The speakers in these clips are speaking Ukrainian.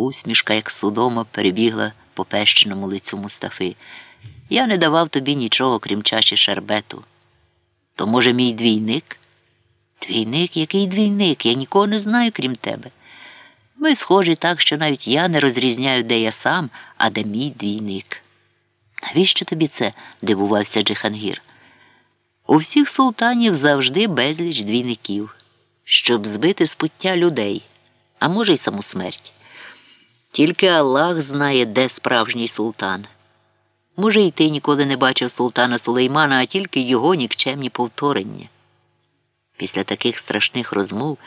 Усмішка, як судома, перебігла по пещеному лицю Мустафи. Я не давав тобі нічого, крім чаші шербету. То, може, мій двійник? Двійник, який двійник? Я нікого не знаю, крім тебе. Ми схожі так, що навіть я не розрізняю, де я сам, а де мій двійник. Навіщо тобі це? дивувався Джихангір. У всіх султанів завжди безліч двійників, щоб збити з пуття людей, а може, й саму смерть. Тільки Аллах знає, де справжній султан. Може, і ти ніколи не бачив султана Сулеймана, а тільки його нікчемні повторення. Після таких страшних розмов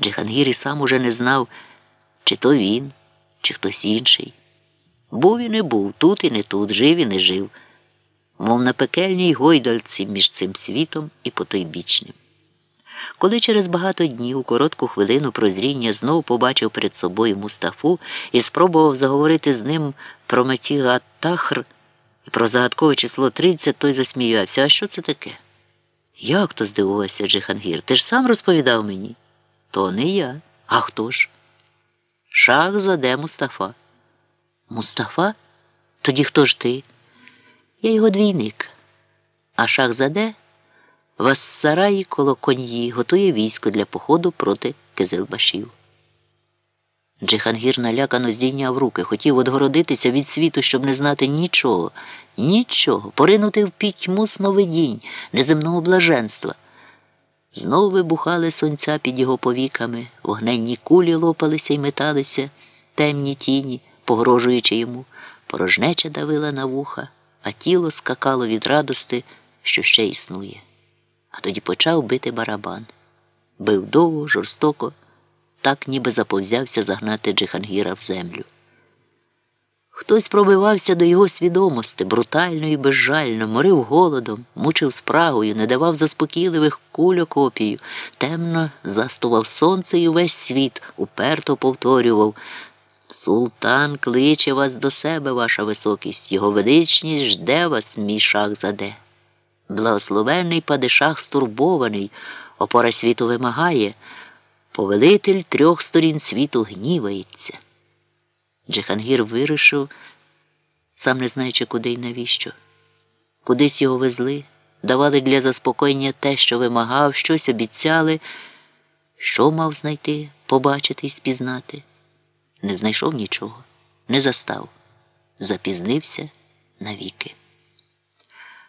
Джихангір і сам уже не знав, чи то він, чи хтось інший. Був і не був, тут і не тут, жив і не жив, мов на пекельній гойдальці між цим світом і потойбічним. Коли через багато днів, коротку хвилину прозріння знов побачив перед собою Мустафу і спробував заговорити з ним про Матіга Тахр і про загадкове число 30, той засміявся. А що це таке? Як то здивувався Джихангір? Ти ж сам розповідав мені? То не я. А хто ж? Шах заде Мустафа. Мустафа? Тоді хто ж ти? Я його двійник. А шах заде в Ассараї коло коньї готує військо для походу проти Кизилбашів. Джихангір налякано здійняв руки, хотів одгородитися від світу, щоб не знати нічого, нічого, поринути в пітьму сновидінь, неземного блаженства. Знов вибухали сонця під його повіками, вогненні кулі лопалися й металися, темні тіні, погрожуючи йому, порожнеча давила на вуха, а тіло скакало від радости, що ще існує. А тоді почав бити барабан. Бив довго, жорстоко, так ніби заповзявся загнати Джихангіра в землю. Хтось пробивався до його свідомості брутально і безжально, морив голодом, мучив спрагою, не давав заспокійливих кульок опію, темно застував сонце і увесь світ, уперто повторював. Султан кличе вас до себе, ваша високість, його величність жде вас, мій шах заде. Благословенний падишах стурбований, опора світу вимагає, повелитель трьох сторін світу гнівається. Джихангір вирішив, сам не знаючи, куди й навіщо. Кудись його везли, давали для заспокоєння те, що вимагав, щось обіцяли, що мав знайти, побачити і спізнати. Не знайшов нічого, не застав, запізнився навіки.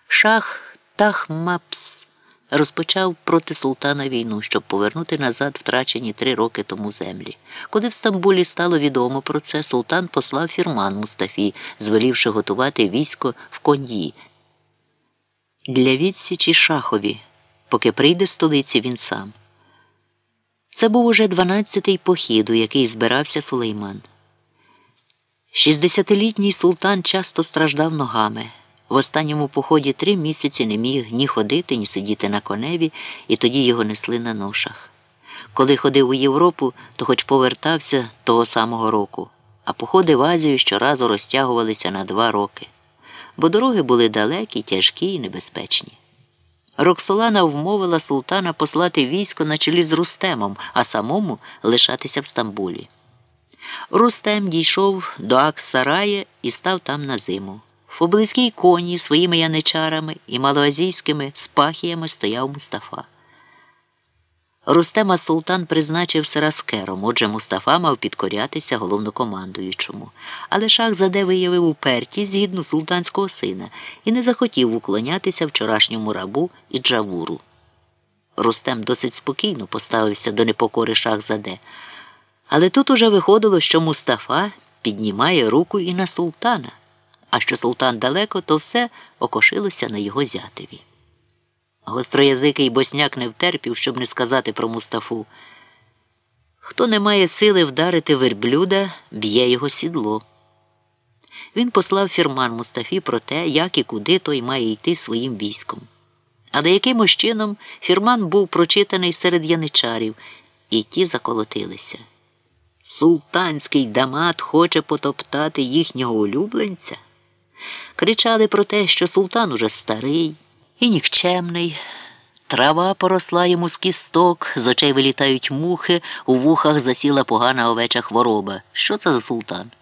Шах Тахмапс розпочав проти султана війну, щоб повернути назад втрачені три роки тому землі. Коли в Стамбулі стало відомо про це, султан послав фірман Мустафі, звелівши готувати військо в коньї. Для відсічі шахові, поки прийде столиці він сам. Це був уже дванадцятий похід, у який збирався Сулейман. Шістдесятилітній султан часто страждав ногами. В останньому поході три місяці не міг ні ходити, ні сидіти на коневі, і тоді його несли на ношах. Коли ходив у Європу, то хоч повертався того самого року, а походи в Азію щоразу розтягувалися на два роки, бо дороги були далекі, тяжкі і небезпечні. Роксолана вмовила султана послати військо на чолі з Рустемом, а самому лишатися в Стамбулі. Рустем дійшов до Аксарая і став там на зиму. В облизькій коні своїми яничарами і малоазійськими спахіями стояв Мустафа. Рустема Султан призначив Сараскером, отже Мустафа мав підкорятися головнокомандуючому. Але шах заде виявив упертість згідно султанського сина і не захотів уклонятися вчорашньому рабу і джавуру. Рустем досить спокійно поставився до непокори шах заде. Але тут уже виходило, що Мустафа піднімає руку і на султана а що султан далеко, то все окошилося на його зятеві. Гостроязикий босняк не втерпів, щоб не сказати про Мустафу. Хто не має сили вдарити верблюда, б'є його сідло. Він послав фірман Мустафі про те, як і куди той має йти своїм військом. Але якимось чином фірман був прочитаний серед яничарів, і ті заколотилися. Султанський дамат хоче потоптати їхнього улюбленця кричали про те, що султан уже старий і нікчемний. Трава поросла йому з кісток, з очей вилітають мухи, у вухах засіла погана овеча хвороба. Що це за султан?